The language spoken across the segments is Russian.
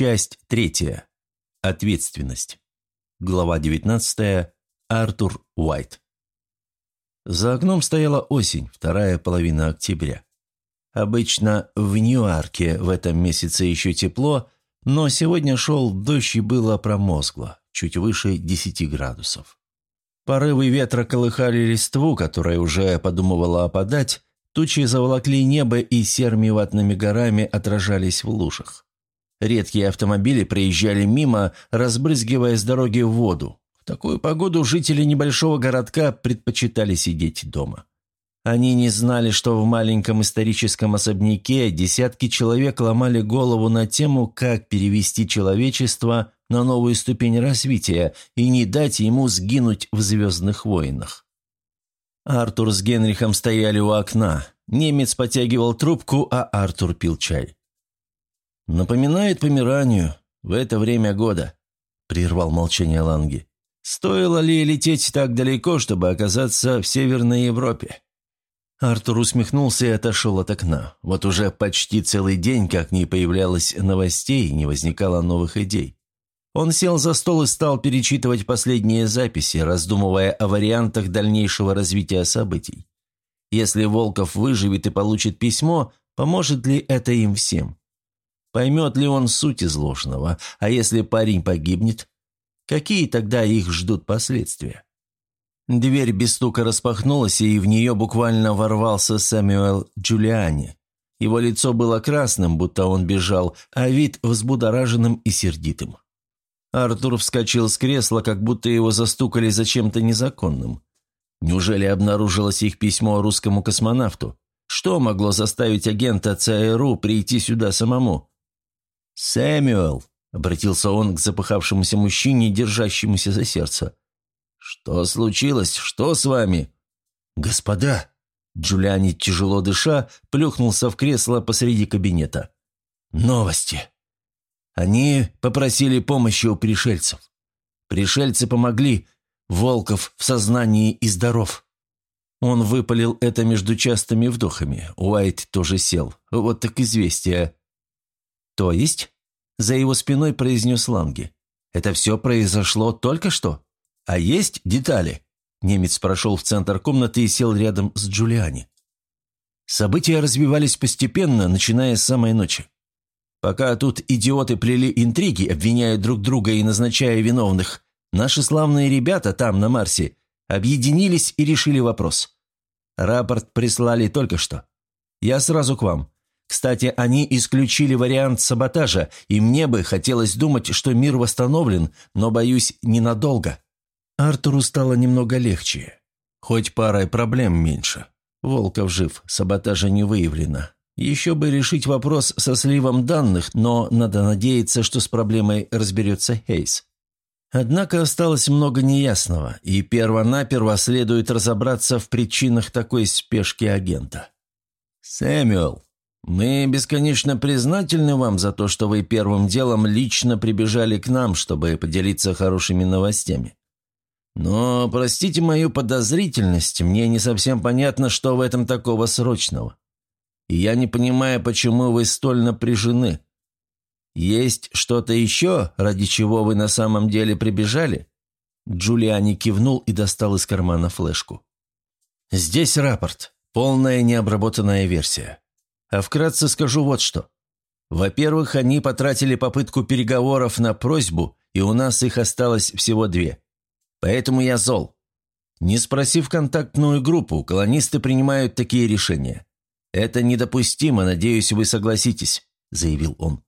Часть третья. Ответственность. Глава 19. Артур Уайт. За окном стояла осень, вторая половина октября. Обычно в Ньюарке в этом месяце еще тепло, но сегодня шел дождь и было промозгло, чуть выше 10 градусов. Порывы ветра колыхали листву, которая уже подумывала опадать, тучи заволокли небо и серыми ватными горами отражались в лужах. Редкие автомобили проезжали мимо, разбрызгивая с дороги воду. В такую погоду жители небольшого городка предпочитали сидеть дома. Они не знали, что в маленьком историческом особняке десятки человек ломали голову на тему, как перевести человечество на новую ступень развития и не дать ему сгинуть в «Звездных войнах». Артур с Генрихом стояли у окна. Немец потягивал трубку, а Артур пил чай. «Напоминает помиранию в это время года», — прервал молчание Ланги. «Стоило ли лететь так далеко, чтобы оказаться в Северной Европе?» Артур усмехнулся и отошел от окна. Вот уже почти целый день, как не появлялось новостей, не возникало новых идей. Он сел за стол и стал перечитывать последние записи, раздумывая о вариантах дальнейшего развития событий. Если Волков выживет и получит письмо, поможет ли это им всем? Поймет ли он суть изложенного? А если парень погибнет? Какие тогда их ждут последствия? Дверь без стука распахнулась, и в нее буквально ворвался Сэмюэл Джулиани. Его лицо было красным, будто он бежал, а вид взбудораженным и сердитым. Артур вскочил с кресла, как будто его застукали за чем-то незаконным. Неужели обнаружилось их письмо русскому космонавту? Что могло заставить агента ЦРУ прийти сюда самому? «Сэмюэл», — обратился он к запыхавшемуся мужчине, держащемуся за сердце. «Что случилось? Что с вами?» «Господа!» Джулиани, тяжело дыша, плюхнулся в кресло посреди кабинета. «Новости!» Они попросили помощи у пришельцев. Пришельцы помогли. Волков в сознании и здоров. Он выпалил это между частыми вдохами. Уайт тоже сел. Вот так известие. «То есть?» – за его спиной произнес Ланги. «Это все произошло только что? А есть детали?» Немец прошел в центр комнаты и сел рядом с Джулиани. События развивались постепенно, начиная с самой ночи. Пока тут идиоты плели интриги, обвиняя друг друга и назначая виновных, наши славные ребята там, на Марсе, объединились и решили вопрос. Рапорт прислали только что. Я сразу к вам. Кстати, они исключили вариант саботажа, и мне бы хотелось думать, что мир восстановлен, но, боюсь, ненадолго. Артуру стало немного легче. Хоть парой проблем меньше. Волков жив, саботажа не выявлено. Еще бы решить вопрос со сливом данных, но надо надеяться, что с проблемой разберется Хейс. Однако осталось много неясного, и перво-наперво следует разобраться в причинах такой спешки агента. «Сэмюэл, мы бесконечно признательны вам за то, что вы первым делом лично прибежали к нам, чтобы поделиться хорошими новостями. Но, простите мою подозрительность, мне не совсем понятно, что в этом такого срочного. И я не понимаю, почему вы столь напряжены. Есть что-то еще, ради чего вы на самом деле прибежали?» Джулиани кивнул и достал из кармана флешку. «Здесь рапорт. Полная необработанная версия. А вкратце скажу вот что. Во-первых, они потратили попытку переговоров на просьбу, и у нас их осталось всего две. Поэтому я зол. Не спросив контактную группу, колонисты принимают такие решения. Это недопустимо, надеюсь, вы согласитесь», – заявил он.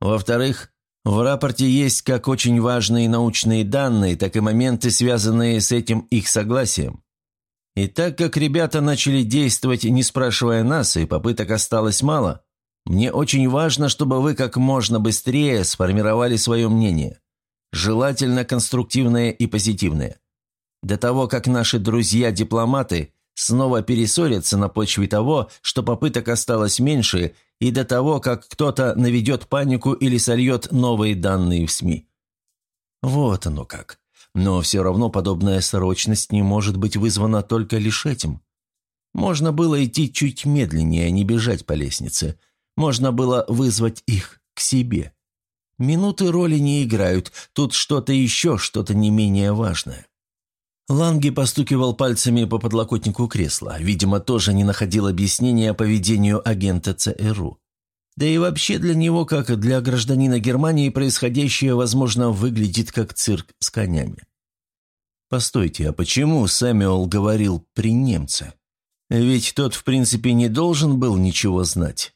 Во-вторых, в рапорте есть как очень важные научные данные, так и моменты, связанные с этим их согласием. И так как ребята начали действовать, не спрашивая нас, и попыток осталось мало, мне очень важно, чтобы вы как можно быстрее сформировали свое мнение. Желательно конструктивное и позитивное. До того, как наши друзья-дипломаты снова перессорятся на почве того, что попыток осталось меньше, и до того, как кто-то наведет панику или сольет новые данные в СМИ. Вот оно как. Но все равно подобная срочность не может быть вызвана только лишь этим. Можно было идти чуть медленнее, не бежать по лестнице. Можно было вызвать их к себе. Минуты роли не играют, тут что-то еще, что-то не менее важное. Ланги постукивал пальцами по подлокотнику кресла, видимо, тоже не находил объяснения поведению агента ЦРУ. Да и вообще для него, как и для гражданина Германии, происходящее, возможно, выглядит как цирк с конями. Постойте, а почему Сэмюэл говорил «при немце»? Ведь тот, в принципе, не должен был ничего знать.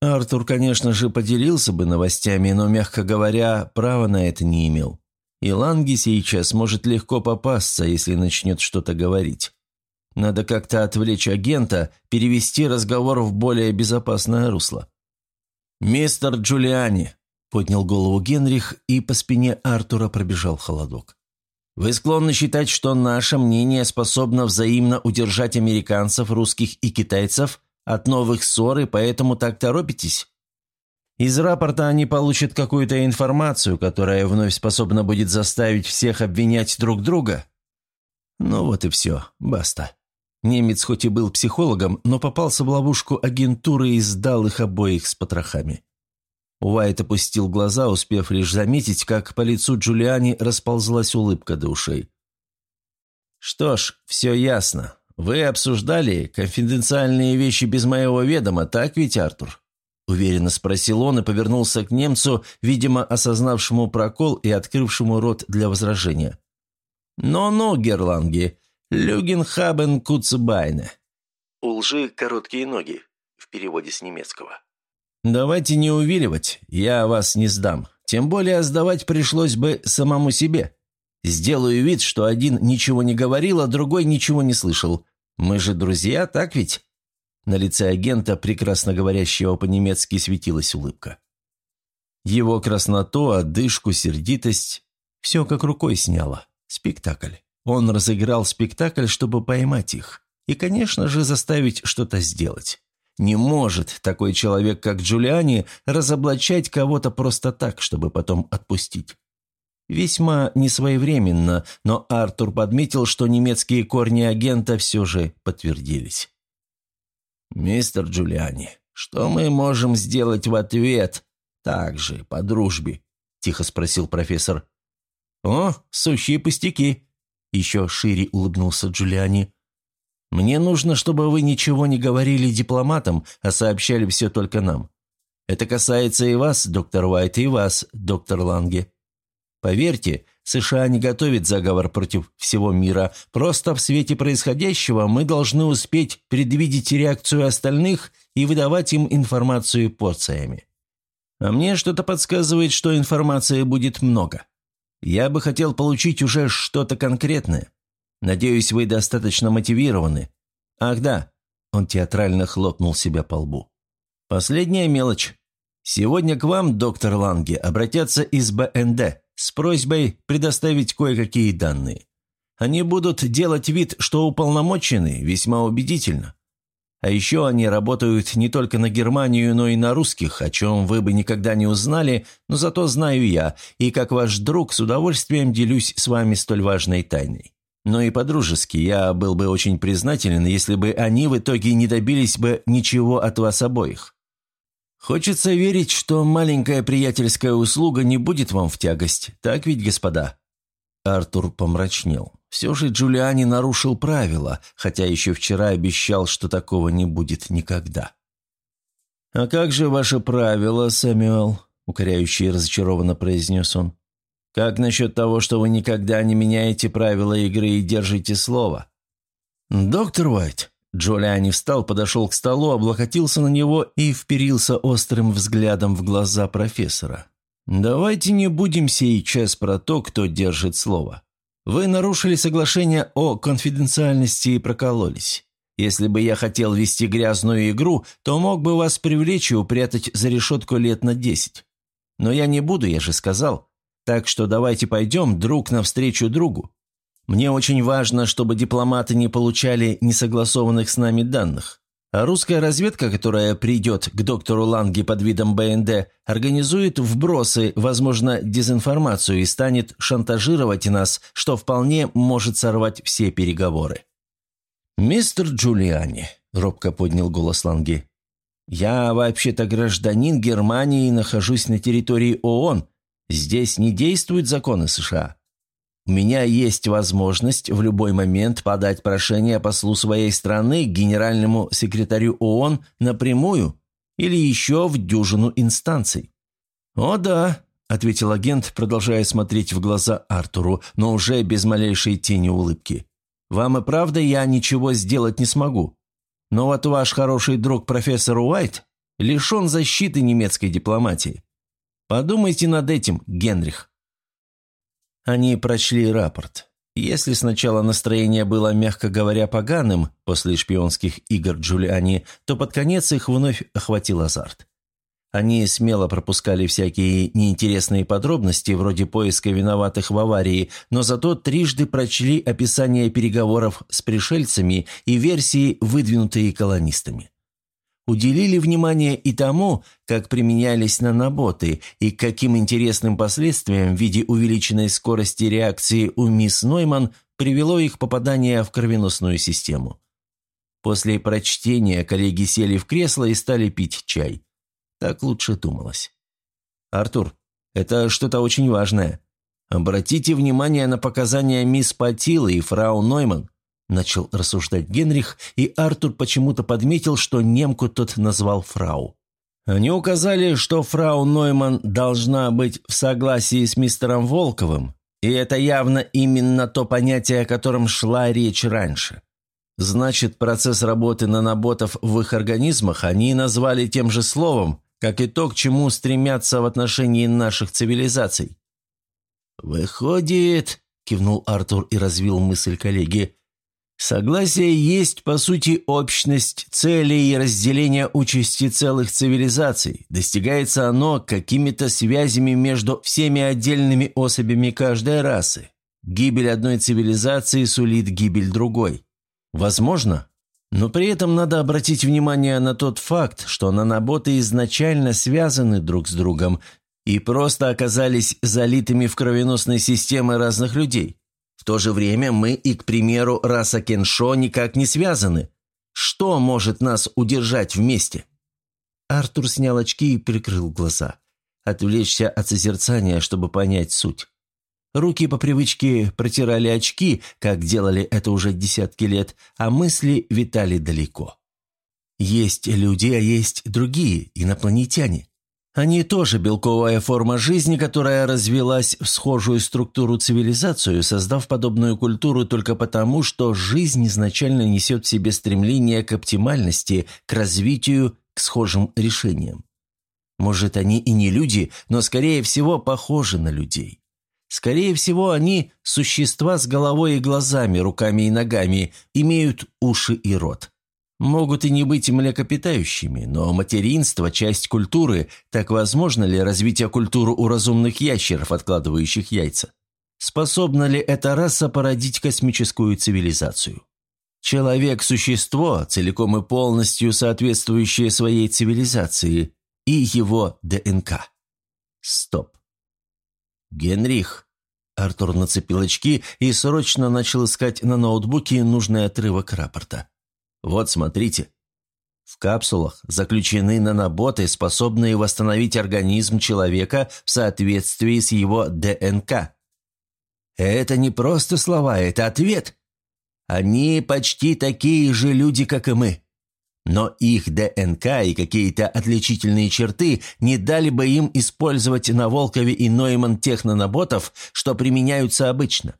Артур, конечно же, поделился бы новостями, но, мягко говоря, права на это не имел. И Ланги сейчас может легко попасться, если начнет что-то говорить. Надо как-то отвлечь агента, перевести разговор в более безопасное русло. «Мистер Джулиани», — поднял голову Генрих, и по спине Артура пробежал холодок. «Вы склонны считать, что наше мнение способно взаимно удержать американцев, русских и китайцев от новых ссор, и поэтому так торопитесь?» Из рапорта они получат какую-то информацию, которая вновь способна будет заставить всех обвинять друг друга. Ну вот и все, баста. Немец хоть и был психологом, но попался в ловушку агентуры и сдал их обоих с потрохами. Уайт опустил глаза, успев лишь заметить, как по лицу Джулиани расползлась улыбка до ушей. «Что ж, все ясно. Вы обсуждали конфиденциальные вещи без моего ведома, так ведь, Артур?» Уверенно спросил он и повернулся к немцу, видимо, осознавшему прокол и открывшему рот для возражения. «Но-но, Герланги, «Люгенхабен Куцбайне». «У лжи короткие ноги» в переводе с немецкого. «Давайте не увиливать, я вас не сдам. Тем более сдавать пришлось бы самому себе. Сделаю вид, что один ничего не говорил, а другой ничего не слышал. Мы же друзья, так ведь?» На лице агента, прекрасно говорящего по-немецки, светилась улыбка. Его красноту, одышку, сердитость – все как рукой сняло. Спектакль. Он разыграл спектакль, чтобы поймать их. И, конечно же, заставить что-то сделать. Не может такой человек, как Джулиани, разоблачать кого-то просто так, чтобы потом отпустить. Весьма несвоевременно, но Артур подметил, что немецкие корни агента все же подтвердились. «Мистер Джулиани, что мы можем сделать в ответ? Так же, по дружбе?» – тихо спросил профессор. «О, сущие пустяки», еще шире улыбнулся Джулиани. «Мне нужно, чтобы вы ничего не говорили дипломатам, а сообщали все только нам. Это касается и вас, доктор Уайт, и вас, доктор Ланге. Поверьте, США не готовит заговор против всего мира. Просто в свете происходящего мы должны успеть предвидеть реакцию остальных и выдавать им информацию порциями. А мне что-то подсказывает, что информации будет много. Я бы хотел получить уже что-то конкретное. Надеюсь, вы достаточно мотивированы. Ах да, он театрально хлопнул себя по лбу. Последняя мелочь. Сегодня к вам, доктор Ланге, обратятся из БНД с просьбой предоставить кое-какие данные. Они будут делать вид, что уполномочены, весьма убедительно. А еще они работают не только на Германию, но и на русских, о чем вы бы никогда не узнали, но зато знаю я, и как ваш друг с удовольствием делюсь с вами столь важной тайной. Но и по-дружески я был бы очень признателен, если бы они в итоге не добились бы ничего от вас обоих. Хочется верить, что маленькая приятельская услуга не будет вам в тягость, так ведь, господа?» Артур помрачнел. Все же Джулиани нарушил правила, хотя еще вчера обещал, что такого не будет никогда. «А как же ваше правило, Сэмюэл?» – укоряюще и разочарованно произнес он. «Как насчет того, что вы никогда не меняете правила игры и держите слово?» «Доктор Уайт», Джулиани встал, подошел к столу, облокотился на него и вперился острым взглядом в глаза профессора. «Давайте не будем сейчас про то, кто держит слово. Вы нарушили соглашение о конфиденциальности и прокололись. Если бы я хотел вести грязную игру, то мог бы вас привлечь и упрятать за решетку лет на десять. Но я не буду, я же сказал. Так что давайте пойдем друг навстречу другу. Мне очень важно, чтобы дипломаты не получали несогласованных с нами данных. А русская разведка, которая придет к доктору Ланге под видом БНД, организует вбросы, возможно, дезинформацию и станет шантажировать нас, что вполне может сорвать все переговоры. «Мистер Джулиани», — робко поднял голос Ланги, — «я вообще-то гражданин Германии и нахожусь на территории ООН, Здесь не действуют законы США. У меня есть возможность в любой момент подать прошение послу своей страны генеральному секретарю ООН напрямую или еще в дюжину инстанций». «О да», — ответил агент, продолжая смотреть в глаза Артуру, но уже без малейшей тени улыбки. «Вам и правда я ничего сделать не смогу. Но вот ваш хороший друг профессор Уайт лишен защиты немецкой дипломатии. Подумайте над этим, Генрих». Они прочли рапорт. Если сначала настроение было, мягко говоря, поганым после шпионских игр Джулиани, то под конец их вновь охватил азарт. Они смело пропускали всякие неинтересные подробности, вроде поиска виноватых в аварии, но зато трижды прочли описание переговоров с пришельцами и версии, выдвинутые колонистами уделили внимание и тому, как применялись наноботы и каким интересным последствиям в виде увеличенной скорости реакции у мисс Нойман привело их попадание в кровеносную систему. После прочтения коллеги сели в кресло и стали пить чай. Так лучше думалось. «Артур, это что-то очень важное. Обратите внимание на показания мисс Патилы и фрау Нойман. Начал рассуждать Генрих, и Артур почему-то подметил, что немку тот назвал фрау. Они указали, что фрау Нойман должна быть в согласии с мистером Волковым, и это явно именно то понятие, о котором шла речь раньше. Значит, процесс работы наноботов в их организмах они назвали тем же словом, как и то, к чему стремятся в отношении наших цивилизаций. «Выходит», – кивнул Артур и развил мысль коллеги, Согласие есть, по сути, общность целей и разделение участи целых цивилизаций. Достигается оно какими-то связями между всеми отдельными особями каждой расы. Гибель одной цивилизации сулит гибель другой. Возможно, но при этом надо обратить внимание на тот факт, что наноботы изначально связаны друг с другом и просто оказались залитыми в кровеносной системы разных людей. В то же время мы и, к примеру, раса Кеншо никак не связаны. Что может нас удержать вместе?» Артур снял очки и прикрыл глаза. Отвлечься от созерцания, чтобы понять суть. Руки по привычке протирали очки, как делали это уже десятки лет, а мысли витали далеко. Есть люди, а есть другие, инопланетяне. Они тоже белковая форма жизни, которая развелась в схожую структуру цивилизацию, создав подобную культуру только потому, что жизнь изначально несет в себе стремление к оптимальности, к развитию, к схожим решениям. Может, они и не люди, но, скорее всего, похожи на людей. Скорее всего, они – существа с головой и глазами, руками и ногами, имеют уши и рот. Могут и не быть млекопитающими, но материнство – часть культуры, так возможно ли развитие культуры у разумных ящеров, откладывающих яйца? Способна ли эта раса породить космическую цивилизацию? Человек – существо, целиком и полностью соответствующее своей цивилизации и его ДНК. Стоп. Генрих. Артур нацепил очки и срочно начал искать на ноутбуке нужный отрывок рапорта. Вот смотрите. В капсулах заключены наноботы, способные восстановить организм человека в соответствии с его ДНК. Это не просто слова, это ответ. Они почти такие же люди, как и мы. Но их ДНК и какие-то отличительные черты не дали бы им использовать на Волкове и Нойман тех наноботов, что применяются обычно.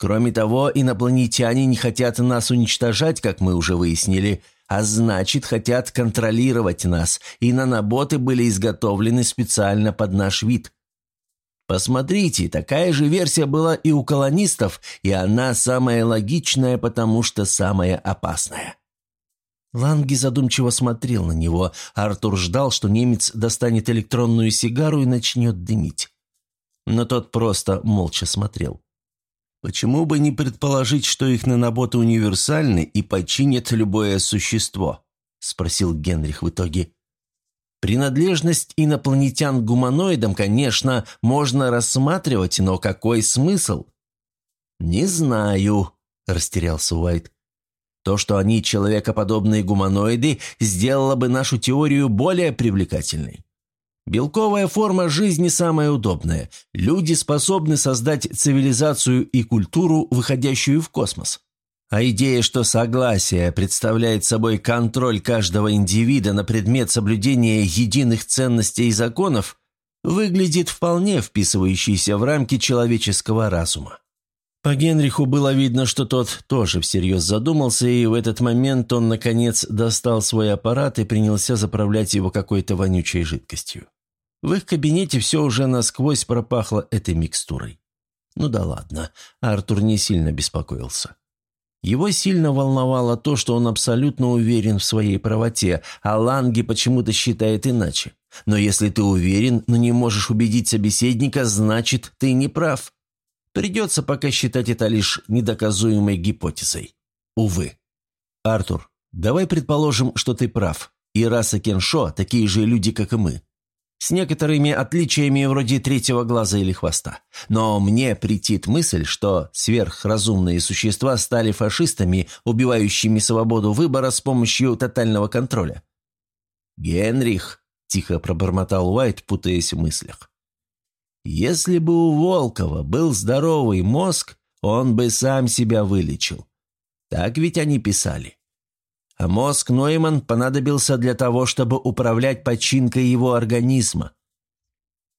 Кроме того, инопланетяне не хотят нас уничтожать, как мы уже выяснили, а значит, хотят контролировать нас, и наноботы были изготовлены специально под наш вид. Посмотрите, такая же версия была и у колонистов, и она самая логичная, потому что самая опасная. Ланги задумчиво смотрел на него. Артур ждал, что немец достанет электронную сигару и начнет дымить. Но тот просто молча смотрел. Почему бы не предположить, что их наноботы универсальны и починят любое существо? Спросил Генрих в итоге. Принадлежность инопланетян к гуманоидам, конечно, можно рассматривать, но какой смысл? Не знаю, растерялся Уайт. То, что они человекоподобные гуманоиды, сделало бы нашу теорию более привлекательной. Белковая форма жизни самая удобная. Люди способны создать цивилизацию и культуру, выходящую в космос. А идея, что согласие представляет собой контроль каждого индивида на предмет соблюдения единых ценностей и законов, выглядит вполне вписывающейся в рамки человеческого разума. По Генриху было видно, что тот тоже всерьез задумался, и в этот момент он, наконец, достал свой аппарат и принялся заправлять его какой-то вонючей жидкостью. В их кабинете все уже насквозь пропахло этой микстурой. Ну да ладно, Артур не сильно беспокоился. Его сильно волновало то, что он абсолютно уверен в своей правоте, а Ланги почему-то считает иначе. Но если ты уверен, но не можешь убедить собеседника, значит, ты не прав. Придется пока считать это лишь недоказуемой гипотезой. Увы. Артур, давай предположим, что ты прав, и раса Кеншо – такие же люди, как и мы. С некоторыми отличиями вроде третьего глаза или хвоста. Но мне претит мысль, что сверхразумные существа стали фашистами, убивающими свободу выбора с помощью тотального контроля. «Генрих», – тихо пробормотал Уайт, путаясь в мыслях. Если бы у Волкова был здоровый мозг, он бы сам себя вылечил. Так ведь они писали. А мозг Нойман понадобился для того, чтобы управлять починкой его организма.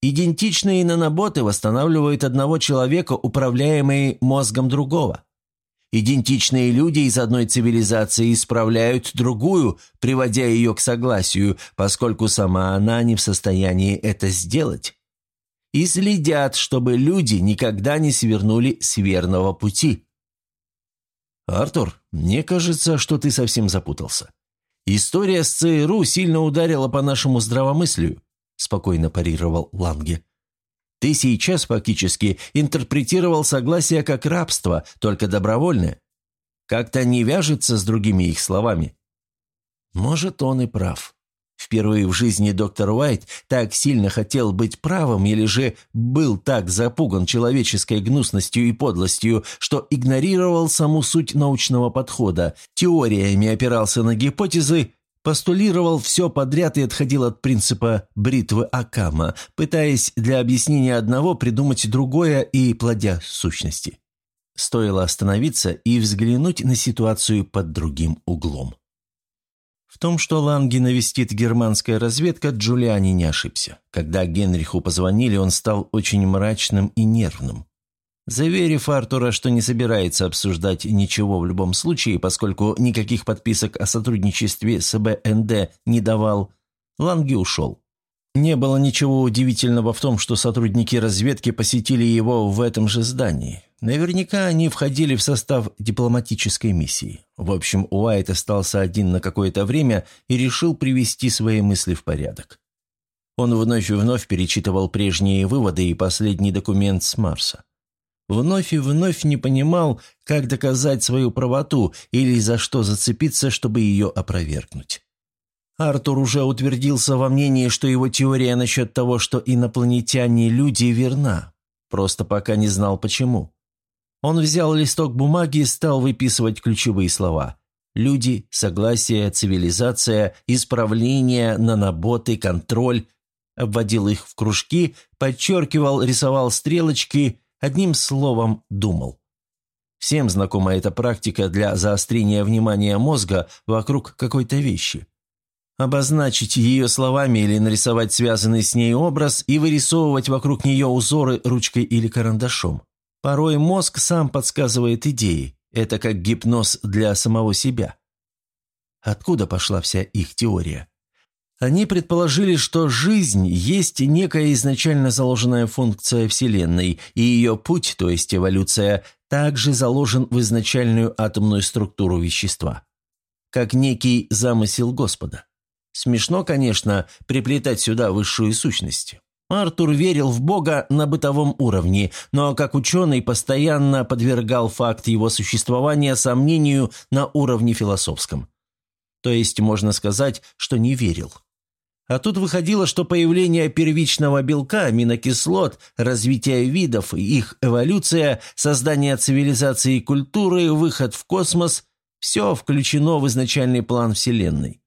Идентичные наноботы восстанавливают одного человека, управляемые мозгом другого. Идентичные люди из одной цивилизации исправляют другую, приводя ее к согласию, поскольку сама она не в состоянии это сделать и следят, чтобы люди никогда не свернули с верного пути. «Артур, мне кажется, что ты совсем запутался. История с ЦРУ сильно ударила по нашему здравомыслию», спокойно парировал Ланге. «Ты сейчас фактически интерпретировал согласие как рабство, только добровольное. Как-то не вяжется с другими их словами». «Может, он и прав», Впервые в жизни доктор Уайт так сильно хотел быть правым или же был так запуган человеческой гнусностью и подлостью, что игнорировал саму суть научного подхода, теориями опирался на гипотезы, постулировал все подряд и отходил от принципа бритвы Акама, пытаясь для объяснения одного придумать другое и плодя сущности. Стоило остановиться и взглянуть на ситуацию под другим углом. В том, что Ланги навестит германская разведка, Джулиани не ошибся. Когда Генриху позвонили, он стал очень мрачным и нервным. Заверив Артура, что не собирается обсуждать ничего в любом случае, поскольку никаких подписок о сотрудничестве с БНД не давал, Ланги ушел. Не было ничего удивительного в том, что сотрудники разведки посетили его в этом же здании. Наверняка они входили в состав дипломатической миссии. В общем, Уайт остался один на какое-то время и решил привести свои мысли в порядок. Он вновь и вновь перечитывал прежние выводы и последний документ с Марса. Вновь и вновь не понимал, как доказать свою правоту или за что зацепиться, чтобы ее опровергнуть. Артур уже утвердился во мнении, что его теория насчет того, что инопланетяне – люди, верна. Просто пока не знал почему. Он взял листок бумаги и стал выписывать ключевые слова. Люди, согласие, цивилизация, исправление, наноботы, контроль. Обводил их в кружки, подчеркивал, рисовал стрелочки, одним словом думал. Всем знакома эта практика для заострения внимания мозга вокруг какой-то вещи обозначить ее словами или нарисовать связанный с ней образ и вырисовывать вокруг нее узоры ручкой или карандашом. Порой мозг сам подсказывает идеи. Это как гипноз для самого себя. Откуда пошла вся их теория? Они предположили, что жизнь есть некая изначально заложенная функция Вселенной, и ее путь, то есть эволюция, также заложен в изначальную атомную структуру вещества. Как некий замысел Господа. Смешно, конечно, приплетать сюда высшую сущность. Артур верил в Бога на бытовом уровне, но как ученый постоянно подвергал факт его существования сомнению на уровне философском. То есть можно сказать, что не верил. А тут выходило, что появление первичного белка, аминокислот, развитие видов, их эволюция, создание цивилизации и культуры, выход в космос – все включено в изначальный план Вселенной.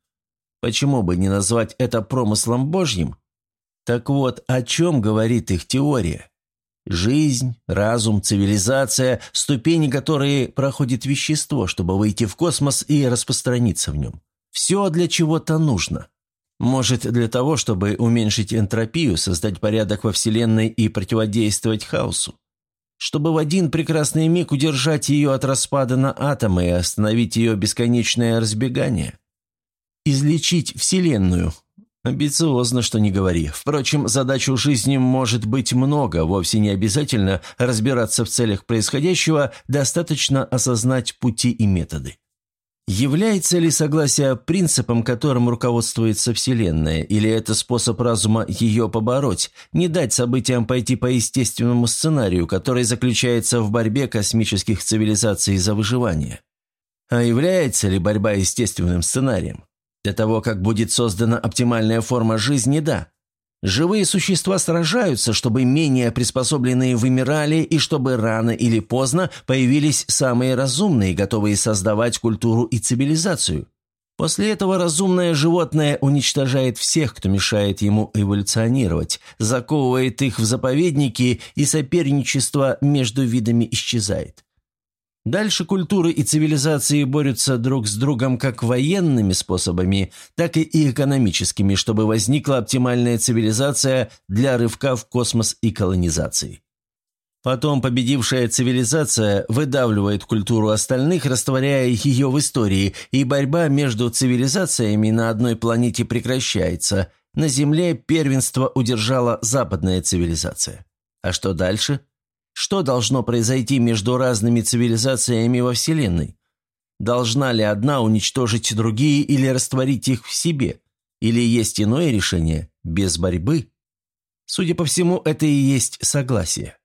Почему бы не назвать это промыслом Божьим? Так вот, о чем говорит их теория? Жизнь, разум, цивилизация, ступени, которые проходит вещество, чтобы выйти в космос и распространиться в нем. Все для чего-то нужно. Может, для того, чтобы уменьшить энтропию, создать порядок во Вселенной и противодействовать хаосу? Чтобы в один прекрасный миг удержать ее от распада на атомы и остановить ее бесконечное разбегание? Излечить Вселенную? Амбициозно, что не говори. Впрочем, задач у жизни может быть много, вовсе не обязательно разбираться в целях происходящего, достаточно осознать пути и методы. Является ли согласие принципом, которым руководствуется Вселенная, или это способ разума ее побороть, не дать событиям пойти по естественному сценарию, который заключается в борьбе космических цивилизаций за выживание? А является ли борьба естественным сценарием? Для того, как будет создана оптимальная форма жизни, да. Живые существа сражаются, чтобы менее приспособленные вымирали и чтобы рано или поздно появились самые разумные, готовые создавать культуру и цивилизацию. После этого разумное животное уничтожает всех, кто мешает ему эволюционировать, заковывает их в заповедники, и соперничество между видами исчезает. Дальше культуры и цивилизации борются друг с другом как военными способами, так и экономическими, чтобы возникла оптимальная цивилизация для рывка в космос и колонизации. Потом победившая цивилизация выдавливает культуру остальных, растворяя ее в истории, и борьба между цивилизациями на одной планете прекращается. На Земле первенство удержала западная цивилизация. А что дальше? Что должно произойти между разными цивилизациями во Вселенной? Должна ли одна уничтожить другие или растворить их в себе? Или есть иное решение – без борьбы? Судя по всему, это и есть согласие.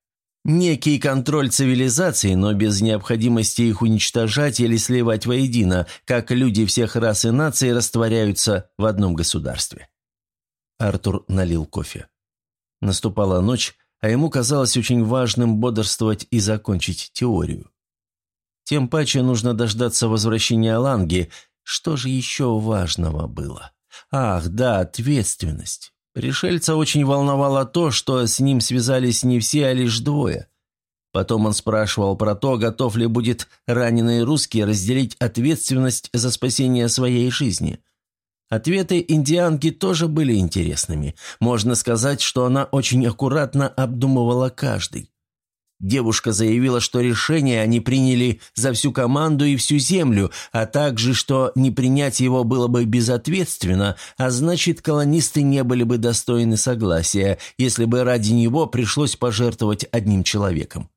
Некий контроль цивилизации, но без необходимости их уничтожать или сливать воедино, как люди всех рас и наций растворяются в одном государстве. Артур налил кофе. Наступала ночь, а ему казалось очень важным бодрствовать и закончить теорию. Тем паче нужно дождаться возвращения Ланги. Что же еще важного было? Ах, да, ответственность. Пришельца очень волновало то, что с ним связались не все, а лишь двое. Потом он спрашивал про то, готов ли будет раненый русский разделить ответственность за спасение своей жизни. Ответы индианки тоже были интересными. Можно сказать, что она очень аккуратно обдумывала каждый. Девушка заявила, что решение они приняли за всю команду и всю землю, а также, что не принять его было бы безответственно, а значит, колонисты не были бы достойны согласия, если бы ради него пришлось пожертвовать одним человеком.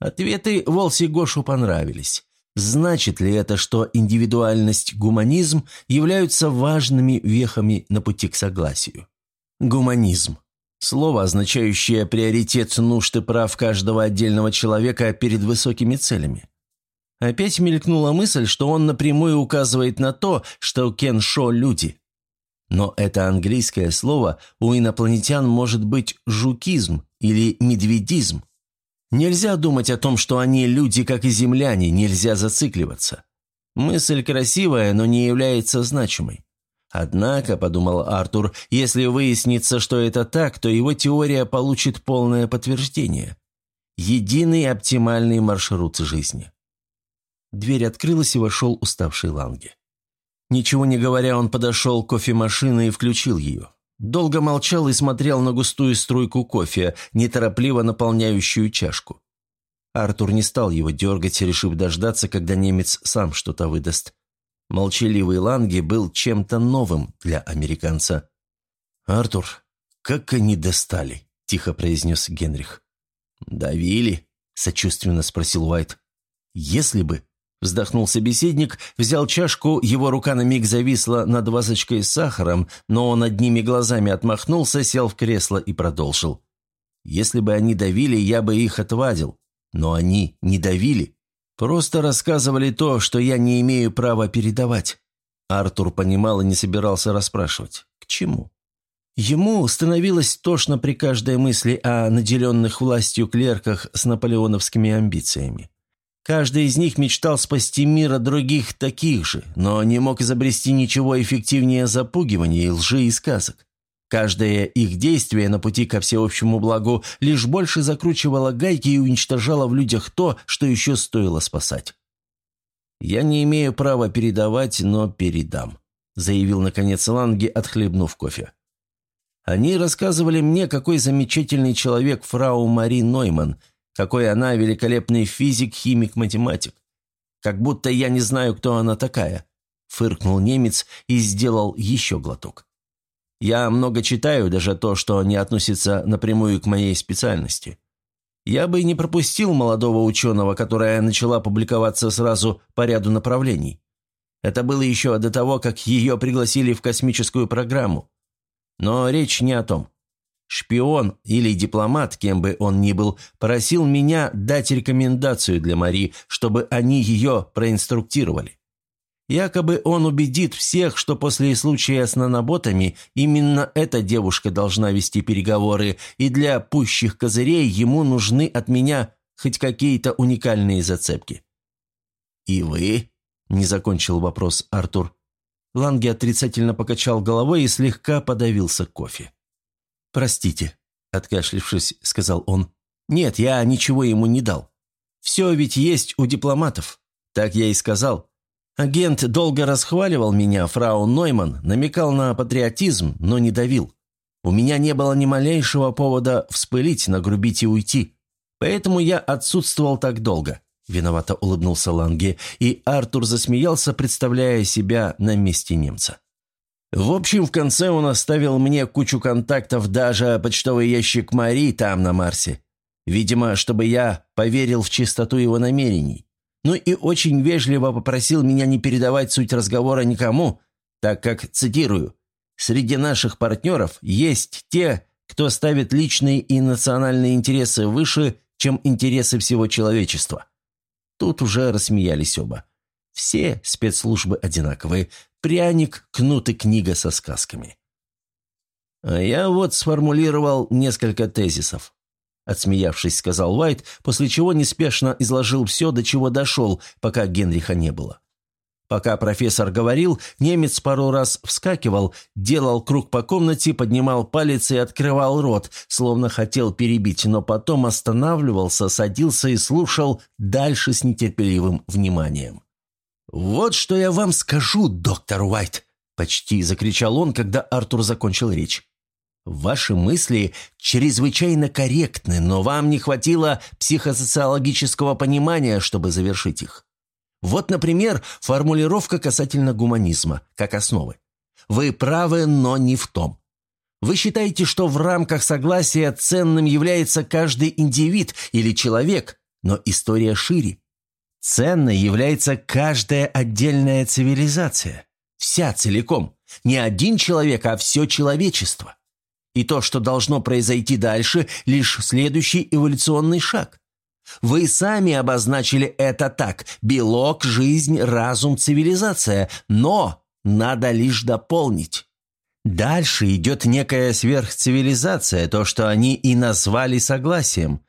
Ответы Волси Гошу понравились. Значит ли это, что индивидуальность, гуманизм являются важными вехами на пути к согласию? Гуманизм. Слово, означающее приоритет нужд и прав каждого отдельного человека перед высокими целями. Опять мелькнула мысль, что он напрямую указывает на то, что кеншо – люди. Но это английское слово у инопланетян может быть жукизм или медведизм. Нельзя думать о том, что они люди, как и земляне, нельзя зацикливаться. Мысль красивая, но не является значимой. Однако, подумал Артур, если выяснится, что это так, то его теория получит полное подтверждение. Единый оптимальный маршрут жизни. Дверь открылась и вошел уставший Ланге. Ничего не говоря, он подошел к кофемашине и включил ее. Долго молчал и смотрел на густую струйку кофе, неторопливо наполняющую чашку. Артур не стал его дергать, решив дождаться, когда немец сам что-то выдаст. Молчаливый Ланги был чем-то новым для американца. «Артур, как они достали?» – тихо произнес Генрих. «Давили?» – сочувственно спросил Уайт. «Если бы», Вздохнул собеседник, взял чашку, его рука на миг зависла над вазочкой с сахаром, но он одними глазами отмахнулся, сел в кресло и продолжил. «Если бы они давили, я бы их отвадил. Но они не давили. Просто рассказывали то, что я не имею права передавать». Артур понимал и не собирался расспрашивать. К чему? Ему становилось тошно при каждой мысли о наделенных властью клерках с наполеоновскими амбициями. Каждый из них мечтал спасти мир от других таких же, но не мог изобрести ничего эффективнее запугивания, лжи и сказок. Каждое их действие на пути ко всеобщему благу лишь больше закручивало гайки и уничтожало в людях то, что еще стоило спасать. «Я не имею права передавать, но передам», – заявил наконец Ланги, отхлебнув кофе. «Они рассказывали мне, какой замечательный человек фрау Мари Нойман, какой она великолепный физик, химик, математик. Как будто я не знаю, кто она такая», – фыркнул немец и сделал еще глоток. Я много читаю, даже то, что не относится напрямую к моей специальности. Я бы не пропустил молодого ученого, которая начала публиковаться сразу по ряду направлений. Это было еще до того, как ее пригласили в космическую программу. Но речь не о том. Шпион или дипломат, кем бы он ни был, просил меня дать рекомендацию для Мари, чтобы они ее проинструктировали. Якобы он убедит всех, что после случая с наноботами именно эта девушка должна вести переговоры, и для пущих козырей ему нужны от меня хоть какие-то уникальные зацепки. «И вы?» – не закончил вопрос Артур. Ланги отрицательно покачал головой и слегка подавился кофе. «Простите», – откашлившись, сказал он. «Нет, я ничего ему не дал. Все ведь есть у дипломатов. Так я и сказал. Агент долго расхваливал меня, фрау Нойман, намекал на патриотизм, но не давил. У меня не было ни малейшего повода вспылить, нагрубить и уйти. Поэтому я отсутствовал так долго. Виновато улыбнулся Ланге, и Артур засмеялся, представляя себя на месте немца. В общем, в конце он оставил мне кучу контактов, даже почтовый ящик Мари там, на Марсе. Видимо, чтобы я поверил в чистоту его намерений но и очень вежливо попросил меня не передавать суть разговора никому, так как, цитирую, «Среди наших партнеров есть те, кто ставит личные и национальные интересы выше, чем интересы всего человечества». Тут уже рассмеялись оба. Все спецслужбы одинаковые. Пряник, кнут и книга со сказками. А я вот сформулировал несколько тезисов. Отсмеявшись, сказал Уайт, после чего неспешно изложил все, до чего дошел, пока Генриха не было. Пока профессор говорил, немец пару раз вскакивал, делал круг по комнате, поднимал палец и открывал рот, словно хотел перебить, но потом останавливался, садился и слушал дальше с нетерпеливым вниманием. «Вот что я вам скажу, доктор Уайт!» – почти закричал он, когда Артур закончил речь. Ваши мысли чрезвычайно корректны, но вам не хватило психосоциологического понимания, чтобы завершить их. Вот, например, формулировка касательно гуманизма, как основы. Вы правы, но не в том. Вы считаете, что в рамках согласия ценным является каждый индивид или человек, но история шире. Ценной является каждая отдельная цивилизация. Вся целиком. Не один человек, а все человечество. И то, что должно произойти дальше, лишь следующий эволюционный шаг. Вы сами обозначили это так – белок, жизнь, разум, цивилизация. Но надо лишь дополнить. Дальше идет некая сверхцивилизация, то, что они и назвали согласием.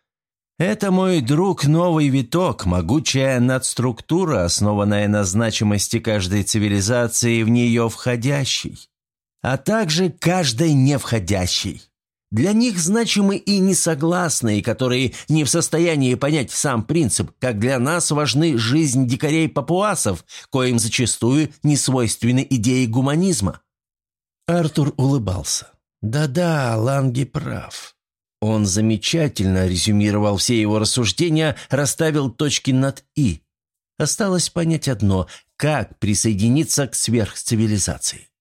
Это, мой друг, новый виток, могучая надструктура, основанная на значимости каждой цивилизации в нее входящей а также каждой невходящей. Для них значимы и несогласные, которые не в состоянии понять сам принцип, как для нас важны жизнь дикарей-папуасов, коим зачастую не свойственны идеи гуманизма. Артур улыбался. «Да-да, Ланги прав». Он замечательно резюмировал все его рассуждения, расставил точки над «и». Осталось понять одно – как присоединиться к сверхцивилизации.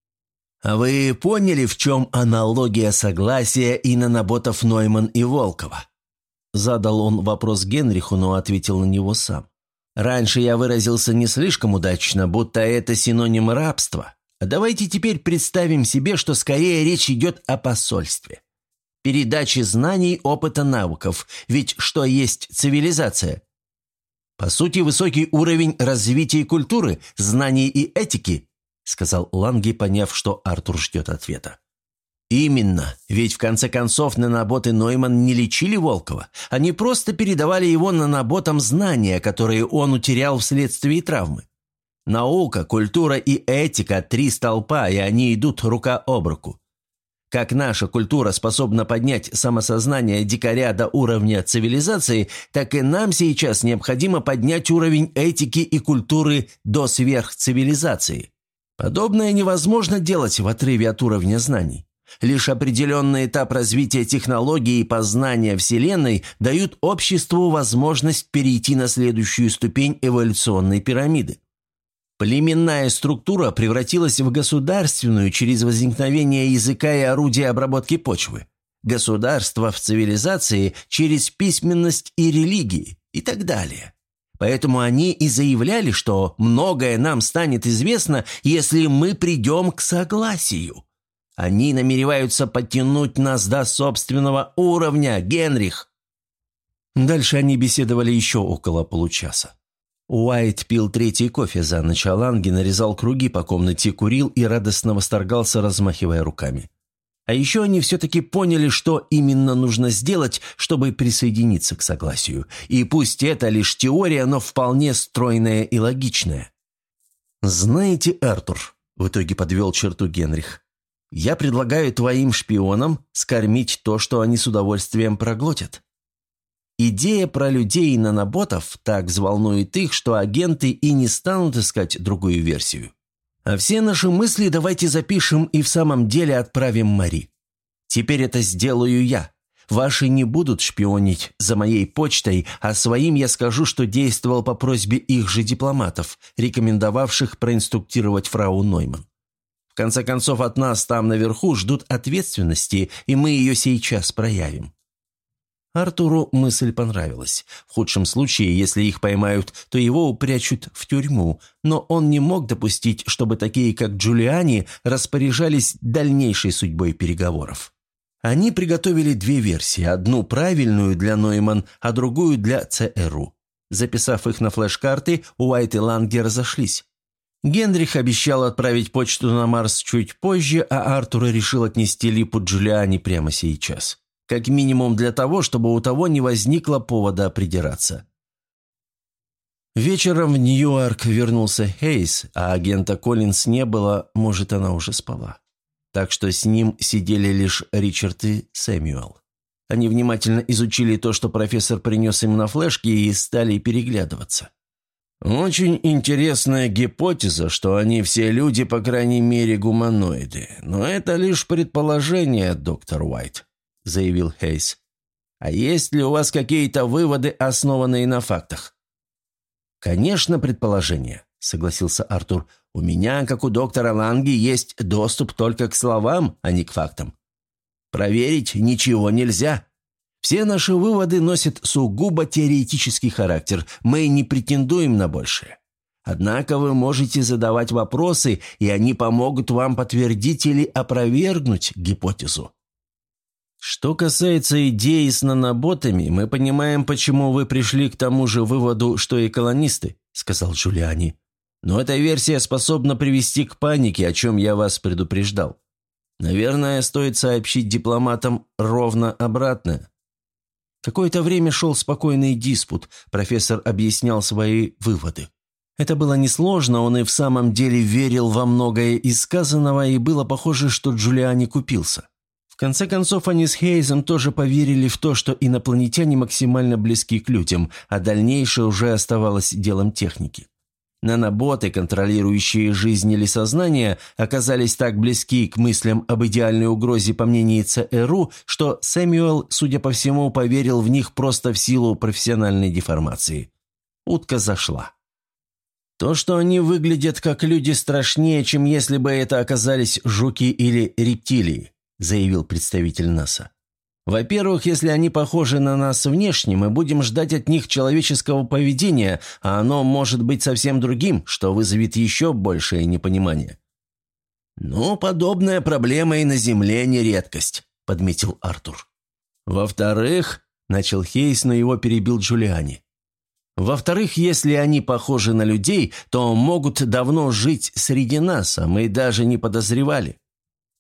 А вы поняли, в чем аналогия согласия и наноботов Нойман и Волкова?» Задал он вопрос Генриху, но ответил на него сам. «Раньше я выразился не слишком удачно, будто это синоним рабства. Давайте теперь представим себе, что скорее речь идет о посольстве. Передаче знаний, опыта, навыков. Ведь что есть цивилизация? По сути, высокий уровень развития культуры, знаний и этики, сказал Ланги, поняв, что Артур ждет ответа. «Именно, ведь в конце концов наноботы Нойман не лечили Волкова. Они просто передавали его наноботам знания, которые он утерял вследствие травмы. Наука, культура и этика – три столпа, и они идут рука об руку. Как наша культура способна поднять самосознание дикаря до уровня цивилизации, так и нам сейчас необходимо поднять уровень этики и культуры до сверхцивилизации. Подобное невозможно делать в отрыве от уровня знаний. Лишь определенный этап развития технологий и познания Вселенной дают обществу возможность перейти на следующую ступень эволюционной пирамиды. Племенная структура превратилась в государственную через возникновение языка и орудия обработки почвы. Государство в цивилизации через письменность и религии и так далее. Поэтому они и заявляли, что многое нам станет известно, если мы придем к согласию. Они намереваются подтянуть нас до собственного уровня, Генрих!» Дальше они беседовали еще около получаса. Уайт пил третий кофе за ночь, а Ланги нарезал круги по комнате, курил и радостно восторгался, размахивая руками. А еще они все-таки поняли, что именно нужно сделать, чтобы присоединиться к согласию. И пусть это лишь теория, но вполне стройная и логичная. «Знаете, Артур», — в итоге подвел черту Генрих, я предлагаю твоим шпионам скормить то, что они с удовольствием проглотят. Идея про людей и наноботов так взволнует их, что агенты и не станут искать другую версию. А все наши мысли давайте запишем и в самом деле отправим Мари. Теперь это сделаю я. Ваши не будут шпионить за моей почтой, а своим я скажу, что действовал по просьбе их же дипломатов, рекомендовавших проинструктировать фрау Нойман. В конце концов, от нас там наверху ждут ответственности, и мы ее сейчас проявим». Артуру мысль понравилась. В худшем случае, если их поймают, то его упрячут в тюрьму, но он не мог допустить, чтобы такие, как Джулиани, распоряжались дальнейшей судьбой переговоров. Они приготовили две версии, одну правильную для Нойман, а другую для ЦРУ. Записав их на флеш-карты, Уайт и Ланги разошлись. Генрих обещал отправить почту на Марс чуть позже, а Артур решил отнести липу Джулиани прямо сейчас. Как минимум для того, чтобы у того не возникло повода придираться. Вечером в Нью-Йорк вернулся Хейс, а агента Коллинс не было, может, она уже спала. Так что с ним сидели лишь Ричард и Сэмюэл. Они внимательно изучили то, что профессор принес им на флешке, и стали переглядываться. Очень интересная гипотеза, что они все люди, по крайней мере, гуманоиды. Но это лишь предположение, доктор Уайт, заявил Хейс. А есть ли у вас какие-то выводы, основанные на фактах? Конечно, предположение, согласился Артур. У меня, как у доктора Ланги, есть доступ только к словам, а не к фактам. Проверить ничего нельзя. Все наши выводы носят сугубо теоретический характер, мы не претендуем на большее. Однако вы можете задавать вопросы, и они помогут вам подтвердить или опровергнуть гипотезу. Что касается идеи с наноботами, мы понимаем, почему вы пришли к тому же выводу, что и колонисты, сказал Джулиани. Но эта версия способна привести к панике, о чем я вас предупреждал. Наверное, стоит сообщить дипломатам ровно обратное. Какое-то время шел спокойный диспут, профессор объяснял свои выводы. Это было несложно, он и в самом деле верил во многое из сказанного, и было похоже, что Джулиани купился. Конце концов, они с Хейзом тоже поверили в то, что инопланетяне максимально близки к людям, а дальнейшее уже оставалось делом техники. Наноботы, контролирующие жизнь или сознание, оказались так близки к мыслям об идеальной угрозе по мнению ЦРУ, что Сэмюэл, судя по всему, поверил в них просто в силу профессиональной деформации. Утка зашла. То, что они выглядят как люди, страшнее, чем если бы это оказались жуки или рептилии, заявил представитель НАСА. Во-первых, если они похожи на нас внешне, мы будем ждать от них человеческого поведения, а оно может быть совсем другим, что вызовет еще большее непонимание». «Ну, подобная проблема и на Земле не редкость», — подметил Артур. «Во-вторых», — начал Хейс, но его перебил Джулиани. «Во-вторых, если они похожи на людей, то могут давно жить среди нас, а мы даже не подозревали.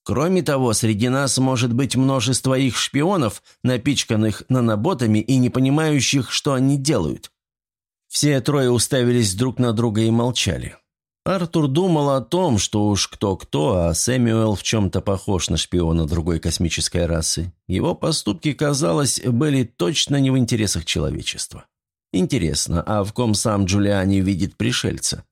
Кроме того, среди нас может быть множество их шпионов, напичканных наноботами и не понимающих, что они делают». Все трое уставились друг на друга и молчали. Артур думал о том, что уж кто-кто, а Сэмюэл в чем-то похож на шпиона другой космической расы. Его поступки, казалось, были точно не в интересах человечества. Интересно, а в ком сам Джулиани видит пришельца?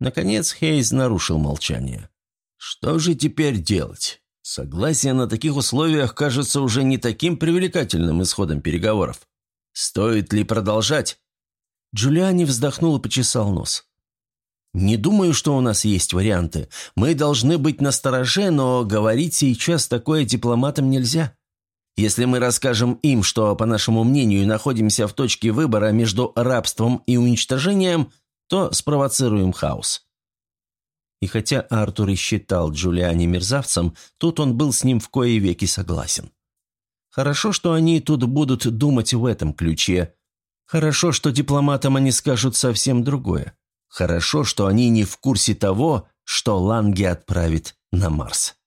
Наконец Хейз нарушил молчание. «Что же теперь делать? Согласие на таких условиях кажется уже не таким привлекательным исходом переговоров. Стоит ли продолжать?» Джулиани вздохнул и почесал нос. «Не думаю, что у нас есть варианты. Мы должны быть настороже, но говорить сейчас такое дипломатам нельзя. Если мы расскажем им, что, по нашему мнению, находимся в точке выбора между рабством и уничтожением, то спровоцируем хаос». И хотя Артур и считал Джулиани мерзавцем, тут он был с ним в кои веки согласен. Хорошо, что они тут будут думать в этом ключе. Хорошо, что дипломатам они скажут совсем другое. Хорошо, что они не в курсе того, что Ланге отправит на Марс.